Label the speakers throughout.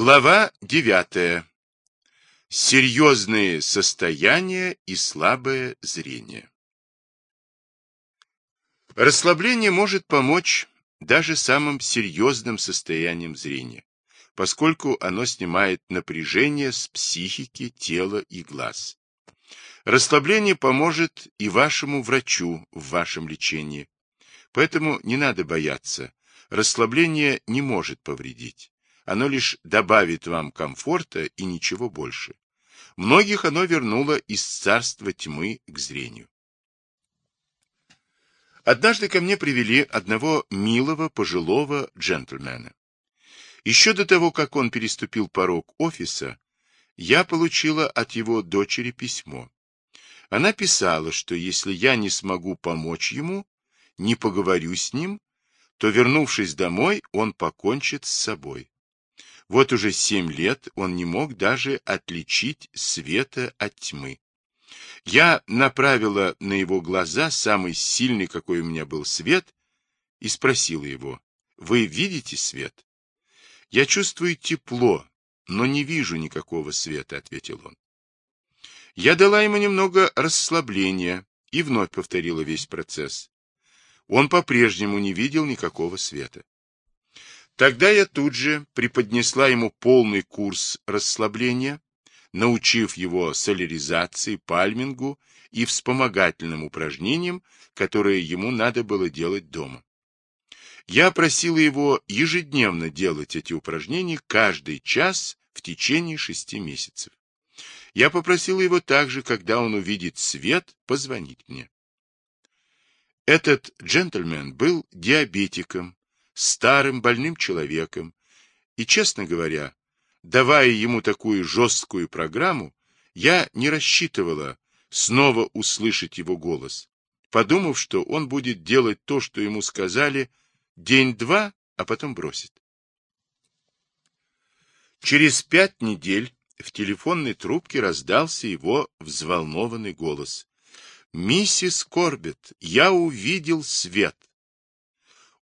Speaker 1: Глава 9. Серьезные состояния и слабое зрение. Расслабление может помочь даже самым серьезным состояниям зрения, поскольку оно снимает напряжение с психики, тела и глаз. Расслабление поможет и вашему врачу в вашем лечении, поэтому не надо бояться, расслабление не может повредить. Оно лишь добавит вам комфорта и ничего больше. Многих оно вернуло из царства тьмы к зрению. Однажды ко мне привели одного милого пожилого джентльмена. Еще до того, как он переступил порог офиса, я получила от его дочери письмо. Она писала, что если я не смогу помочь ему, не поговорю с ним, то, вернувшись домой, он покончит с собой. Вот уже семь лет он не мог даже отличить света от тьмы. Я направила на его глаза самый сильный, какой у меня был свет, и спросила его, «Вы видите свет?» «Я чувствую тепло, но не вижу никакого света», — ответил он. Я дала ему немного расслабления и вновь повторила весь процесс. Он по-прежнему не видел никакого света. Тогда я тут же преподнесла ему полный курс расслабления, научив его соляризации, пальмингу и вспомогательным упражнениям, которые ему надо было делать дома. Я просила его ежедневно делать эти упражнения каждый час в течение шести месяцев. Я попросила его также, когда он увидит свет, позвонить мне. Этот джентльмен был диабетиком, старым больным человеком, и, честно говоря, давая ему такую жесткую программу, я не рассчитывала снова услышать его голос, подумав, что он будет делать то, что ему сказали, день-два, а потом бросит. Через пять недель в телефонной трубке раздался его взволнованный голос. «Миссис Корбет, я увидел свет!»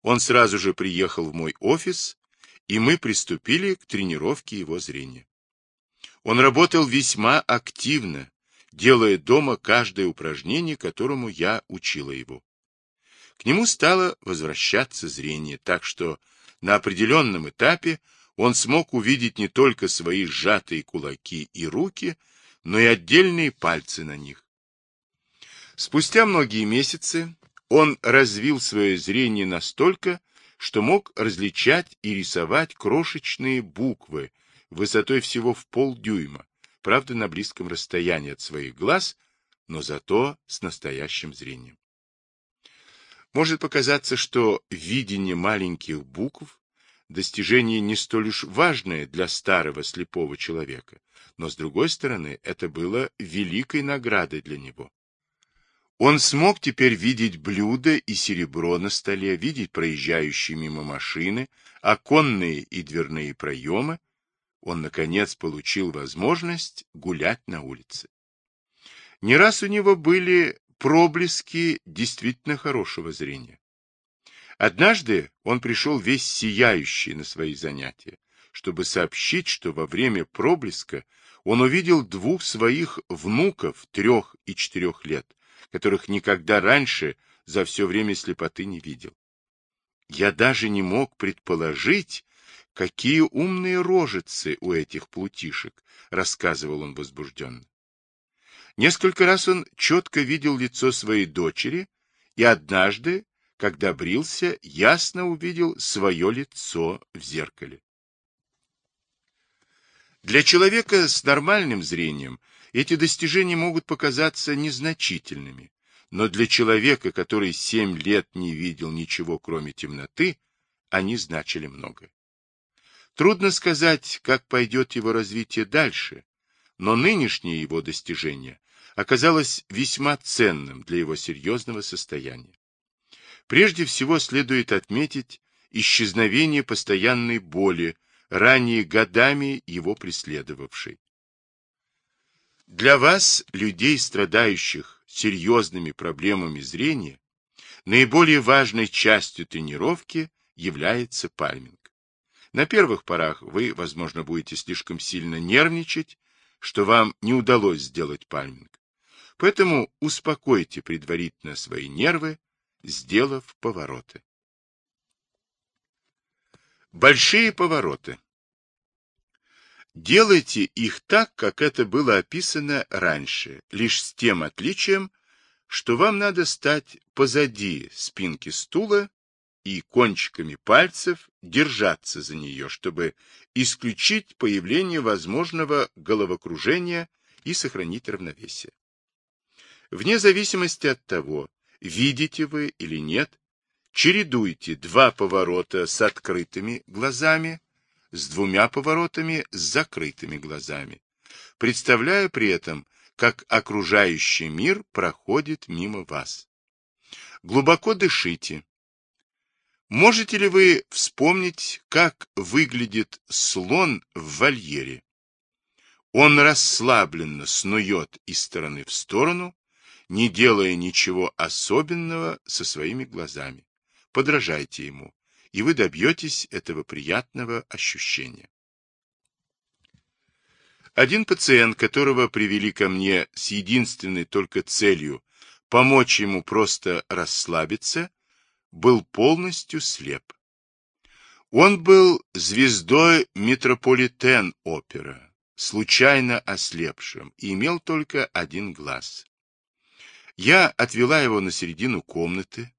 Speaker 1: Он сразу же приехал в мой офис, и мы приступили к тренировке его зрения. Он работал весьма активно, делая дома каждое упражнение, которому я учила его. К нему стало возвращаться зрение, так что на определенном этапе он смог увидеть не только свои сжатые кулаки и руки, но и отдельные пальцы на них. Спустя многие месяцы он развил свое зрение настолько, что мог различать и рисовать крошечные буквы высотой всего в полдюйма, правда на близком расстоянии от своих глаз, но зато с настоящим зрением. Может показаться, что видение маленьких букв – достижение не столь уж важное для старого слепого человека, но, с другой стороны, это было великой наградой для него. Он смог теперь видеть блюда и серебро на столе, видеть проезжающие мимо машины, оконные и дверные проемы. Он, наконец, получил возможность гулять на улице. Не раз у него были проблески действительно хорошего зрения. Однажды он пришел весь сияющий на свои занятия, чтобы сообщить, что во время проблеска он увидел двух своих внуков трех и четырех лет, которых никогда раньше за все время слепоты не видел. Я даже не мог предположить, какие умные рожицы у этих плутишек, рассказывал он возбужденно. Несколько раз он четко видел лицо своей дочери, и однажды, когда брился, ясно увидел свое лицо в зеркале. Для человека с нормальным зрением эти достижения могут показаться незначительными, но для человека, который семь лет не видел ничего, кроме темноты, они значили много. Трудно сказать, как пойдет его развитие дальше, но нынешнее его достижение оказалось весьма ценным для его серьезного состояния. Прежде всего следует отметить исчезновение постоянной боли, ранее годами его преследовавшей. Для вас, людей, страдающих серьезными проблемами зрения, наиболее важной частью тренировки является пальминг. На первых порах вы, возможно, будете слишком сильно нервничать, что вам не удалось сделать пальминг. Поэтому успокойте предварительно свои нервы, сделав повороты. Большие повороты. Делайте их так, как это было описано раньше, лишь с тем отличием, что вам надо стать позади спинки стула и кончиками пальцев держаться за нее, чтобы исключить появление возможного головокружения и сохранить равновесие. Вне зависимости от того, видите вы или нет, чередуйте два поворота с открытыми глазами, с двумя поворотами с закрытыми глазами, представляя при этом, как окружающий мир проходит мимо вас. Глубоко дышите. Можете ли вы вспомнить, как выглядит слон в вольере? Он расслабленно снует из стороны в сторону, не делая ничего особенного со своими глазами подражайте ему, и вы добьетесь этого приятного ощущения. Один пациент, которого привели ко мне с единственной только целью помочь ему просто расслабиться, был полностью слеп. Он был звездой Метрополитен-опера, случайно ослепшим, и имел только один глаз. Я отвела его на середину комнаты,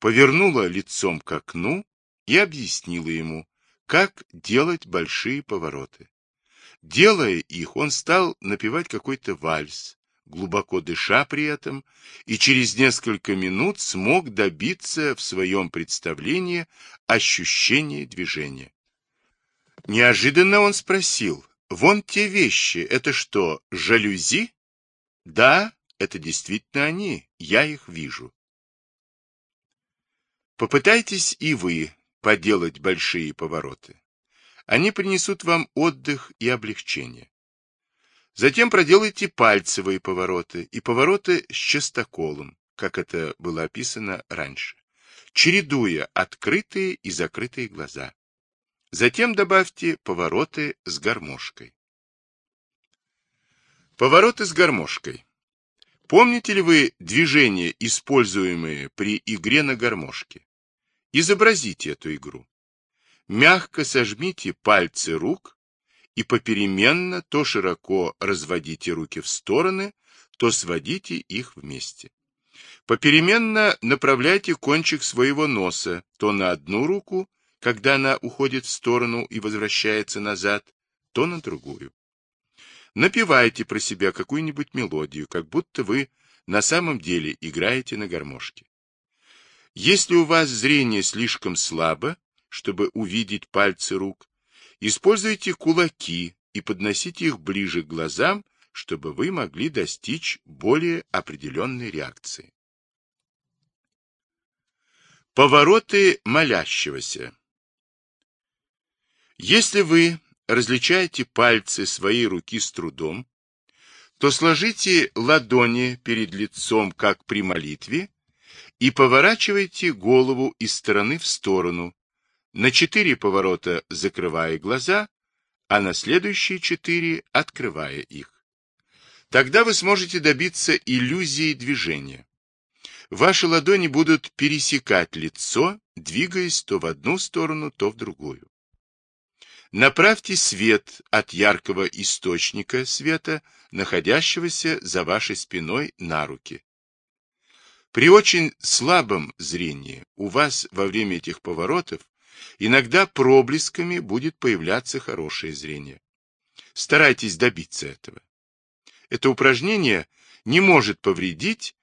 Speaker 1: повернула лицом к окну и объяснила ему, как делать большие повороты. Делая их, он стал напевать какой-то вальс, глубоко дыша при этом, и через несколько минут смог добиться в своем представлении ощущения движения. Неожиданно он спросил, «Вон те вещи, это что, жалюзи?» «Да, это действительно они, я их вижу». Попытайтесь и вы поделать большие повороты. Они принесут вам отдых и облегчение. Затем проделайте пальцевые повороты и повороты с частоколом, как это было описано раньше, чередуя открытые и закрытые глаза. Затем добавьте повороты с гармошкой. Повороты с гармошкой. Помните ли вы движения, используемые при игре на гармошке? Изобразите эту игру. Мягко сожмите пальцы рук и попеременно то широко разводите руки в стороны, то сводите их вместе. Попеременно направляйте кончик своего носа то на одну руку, когда она уходит в сторону и возвращается назад, то на другую. Напевайте про себя какую-нибудь мелодию, как будто вы на самом деле играете на гармошке. Если у вас зрение слишком слабо, чтобы увидеть пальцы рук, используйте кулаки и подносите их ближе к глазам, чтобы вы могли достичь более определенной реакции. Повороты молящегося Если вы различаете пальцы своей руки с трудом, то сложите ладони перед лицом, как при молитве, и поворачивайте голову из стороны в сторону, на четыре поворота закрывая глаза, а на следующие четыре открывая их. Тогда вы сможете добиться иллюзии движения. Ваши ладони будут пересекать лицо, двигаясь то в одну сторону, то в другую. Направьте свет от яркого источника света, находящегося за вашей спиной на руки. При очень слабом зрении у вас во время этих поворотов иногда проблесками будет появляться хорошее зрение. Старайтесь добиться этого. Это упражнение не может повредить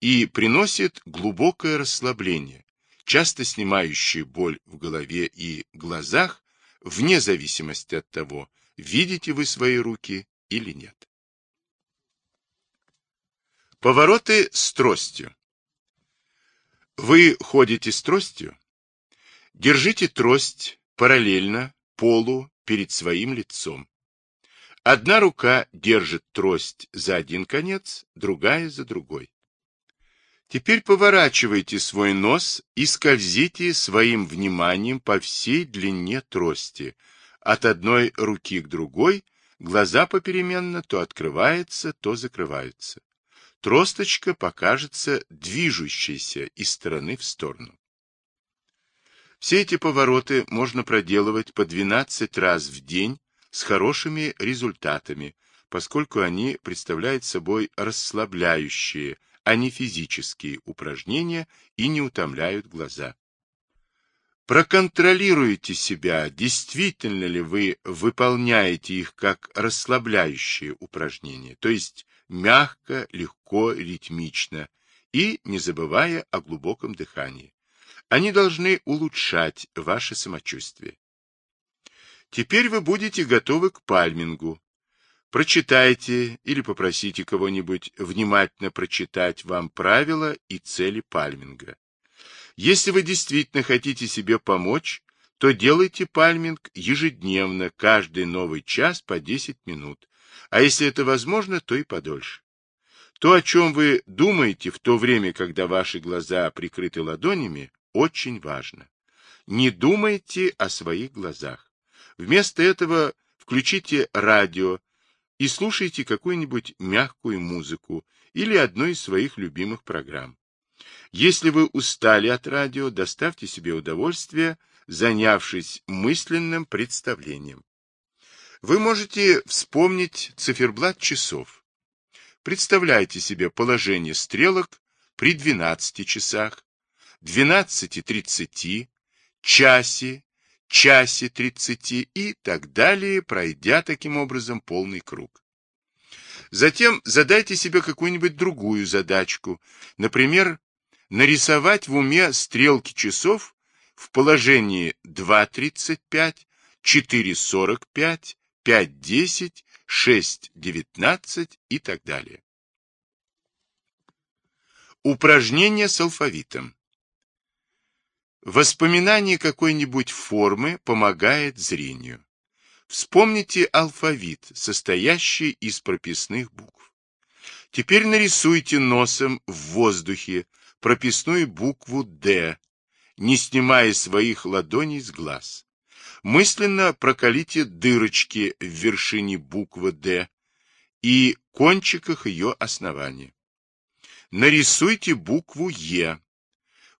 Speaker 1: и приносит глубокое расслабление, часто снимающее боль в голове и глазах, вне зависимости от того, видите вы свои руки или нет. Повороты с тростью. Вы ходите с тростью? Держите трость параллельно полу перед своим лицом. Одна рука держит трость за один конец, другая за другой. Теперь поворачивайте свой нос и скользите своим вниманием по всей длине трости, от одной руки к другой, глаза попеременно то открываются, то закрываются. Тросточка покажется движущейся из стороны в сторону. Все эти повороты можно проделывать по 12 раз в день с хорошими результатами, поскольку они представляют собой расслабляющие, а не физические упражнения и не утомляют глаза. Проконтролируйте себя, действительно ли вы выполняете их как расслабляющие упражнения, то есть мягко, легко, ритмично, и не забывая о глубоком дыхании. Они должны улучшать ваше самочувствие. Теперь вы будете готовы к пальмингу, Прочитайте или попросите кого-нибудь внимательно прочитать вам правила и цели пальминга. Если вы действительно хотите себе помочь, то делайте пальминг ежедневно, каждый новый час по 10 минут, а если это возможно, то и подольше. То, о чем вы думаете в то время, когда ваши глаза прикрыты ладонями, очень важно. Не думайте о своих глазах. Вместо этого включите радио и слушайте какую-нибудь мягкую музыку или одну из своих любимых программ. Если вы устали от радио, доставьте себе удовольствие, занявшись мысленным представлением. Вы можете вспомнить циферблат часов. Представляйте себе положение стрелок при 12 часах, 12.30, часе часе 30 и так далее, пройдя таким образом полный круг. Затем задайте себе какую-нибудь другую задачку, например, нарисовать в уме стрелки часов в положении 2.35, 4.45, 5.10, 6.19 и так далее. Упражнение с алфавитом. Воспоминание какой-нибудь формы помогает зрению. Вспомните алфавит, состоящий из прописных букв. Теперь нарисуйте носом в воздухе прописную букву «Д», не снимая своих ладоней с глаз. Мысленно прокалите дырочки в вершине буквы «Д» и кончиках ее основания. Нарисуйте букву «Е»,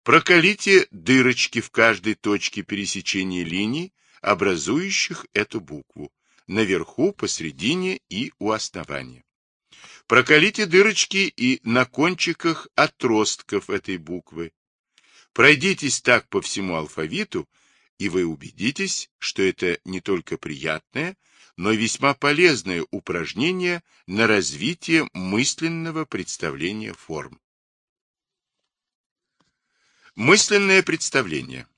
Speaker 1: Проколите дырочки в каждой точке пересечения линий, образующих эту букву, наверху, посередине и у основания. Проколите дырочки и на кончиках отростков этой буквы. Пройдитесь так по всему алфавиту, и вы убедитесь, что это не только приятное, но и весьма полезное упражнение на развитие мысленного представления форм. Мысленное представление.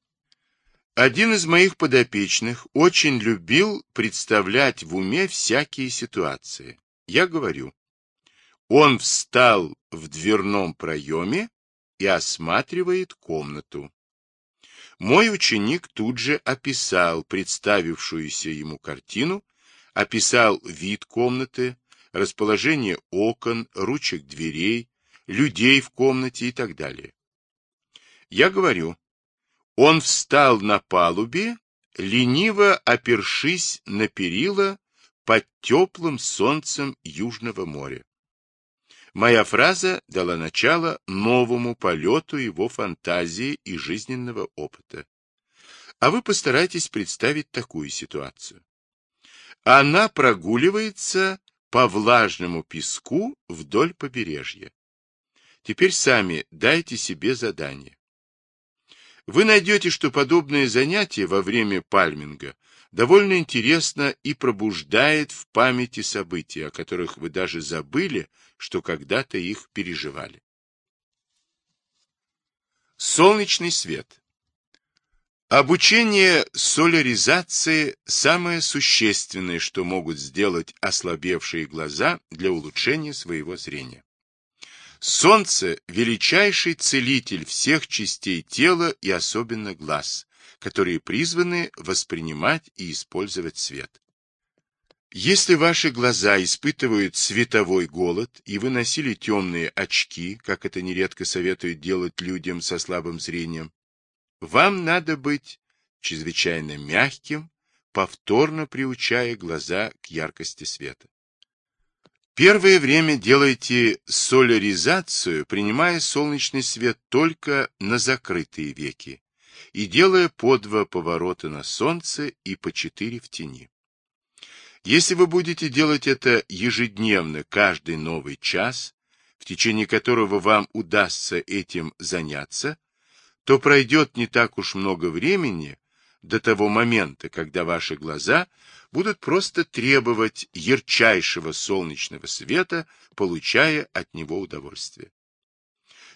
Speaker 1: Один из моих подопечных очень любил представлять в уме всякие ситуации. Я говорю, он встал в дверном проеме и осматривает комнату. Мой ученик тут же описал представившуюся ему картину, описал вид комнаты, расположение окон, ручек дверей, людей в комнате и так далее. Я говорю, он встал на палубе, лениво опершись на перила под теплым солнцем Южного моря. Моя фраза дала начало новому полету его фантазии и жизненного опыта. А вы постарайтесь представить такую ситуацию. Она прогуливается по влажному песку вдоль побережья. Теперь сами дайте себе задание. Вы найдете, что подобное занятие во время пальминга довольно интересно и пробуждает в памяти события, о которых вы даже забыли, что когда-то их переживали. Солнечный свет. Обучение соляризации – самое существенное, что могут сделать ослабевшие глаза для улучшения своего зрения. Солнце – величайший целитель всех частей тела и особенно глаз, которые призваны воспринимать и использовать свет. Если ваши глаза испытывают световой голод, и вы носили темные очки, как это нередко советуют делать людям со слабым зрением, вам надо быть чрезвычайно мягким, повторно приучая глаза к яркости света. Первое время делайте соляризацию, принимая солнечный свет только на закрытые веки и делая по два поворота на солнце и по четыре в тени. Если вы будете делать это ежедневно, каждый новый час, в течение которого вам удастся этим заняться, то пройдет не так уж много времени до того момента, когда ваши глаза будут просто требовать ярчайшего солнечного света, получая от него удовольствие.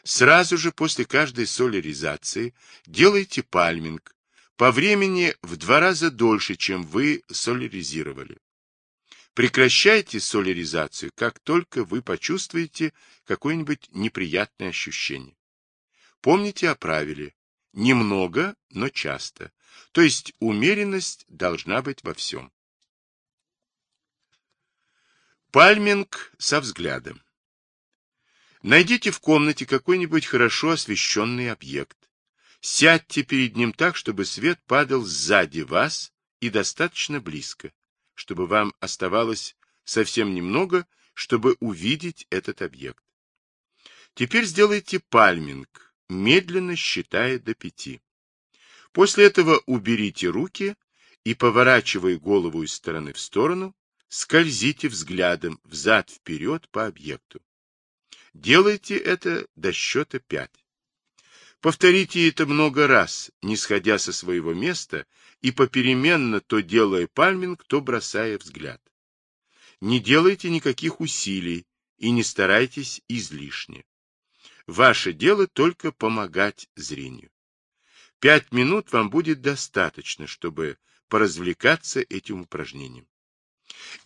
Speaker 1: Сразу же после каждой соляризации делайте пальминг, по времени в два раза дольше, чем вы соляризировали. Прекращайте соляризацию, как только вы почувствуете какое-нибудь неприятное ощущение. Помните о правиле «немного, но часто», то есть умеренность должна быть во всем. Пальминг со взглядом. Найдите в комнате какой-нибудь хорошо освещенный объект. Сядьте перед ним так, чтобы свет падал сзади вас и достаточно близко чтобы вам оставалось совсем немного, чтобы увидеть этот объект. Теперь сделайте пальминг, медленно считая до пяти. После этого уберите руки и, поворачивая голову из стороны в сторону, скользите взглядом взад-вперед по объекту. Делайте это до счета пять. Повторите это много раз, не сходя со своего места и попеременно то делая пальминг, то бросая взгляд. Не делайте никаких усилий и не старайтесь излишне. Ваше дело только помогать зрению. Пять минут вам будет достаточно, чтобы поразвлекаться этим упражнением.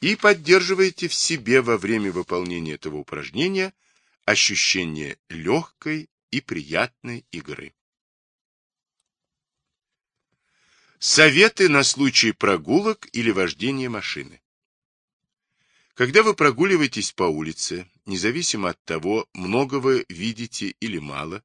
Speaker 1: И поддерживайте в себе во время выполнения этого упражнения ощущение легкой и приятной игры. Советы на случай прогулок или вождения машины. Когда вы прогуливаетесь по улице, независимо от того, много вы видите или мало,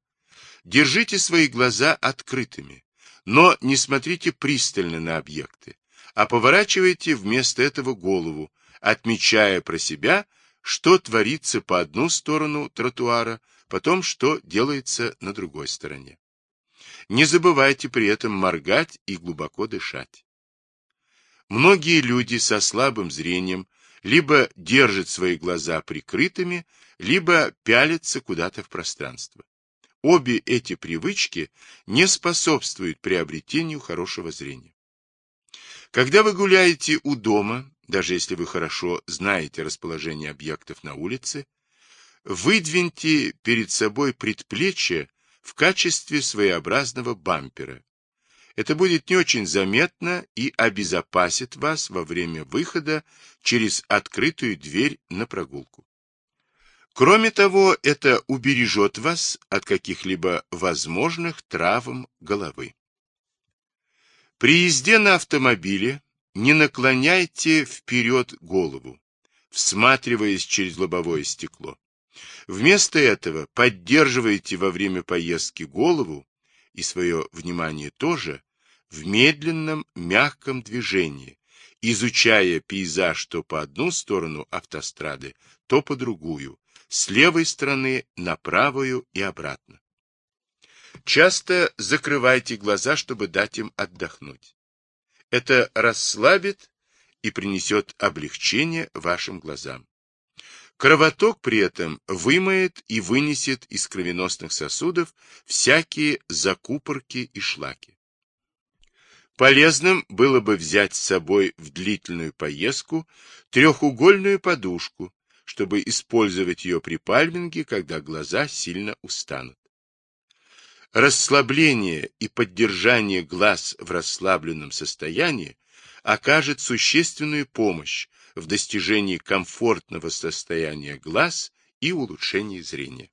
Speaker 1: держите свои глаза открытыми, но не смотрите пристально на объекты, а поворачивайте вместо этого голову, отмечая про себя, что творится по одну сторону тротуара, потом что делается на другой стороне. Не забывайте при этом моргать и глубоко дышать. Многие люди со слабым зрением либо держат свои глаза прикрытыми, либо пялятся куда-то в пространство. Обе эти привычки не способствуют приобретению хорошего зрения. Когда вы гуляете у дома, даже если вы хорошо знаете расположение объектов на улице, Выдвиньте перед собой предплечье в качестве своеобразного бампера. Это будет не очень заметно и обезопасит вас во время выхода через открытую дверь на прогулку. Кроме того, это убережет вас от каких-либо возможных травм головы. При езде на автомобиле не наклоняйте вперед голову, всматриваясь через лобовое стекло. Вместо этого поддерживайте во время поездки голову и свое внимание тоже в медленном, мягком движении, изучая пейзаж то по одну сторону автострады, то по другую, с левой стороны на правую и обратно. Часто закрывайте глаза, чтобы дать им отдохнуть. Это расслабит и принесет облегчение вашим глазам. Кровоток при этом вымоет и вынесет из кровеносных сосудов всякие закупорки и шлаки. Полезным было бы взять с собой в длительную поездку трехугольную подушку, чтобы использовать ее при пальминге, когда глаза сильно устанут. Расслабление и поддержание глаз в расслабленном состоянии окажет существенную помощь в достижении комфортного состояния глаз и улучшении зрения.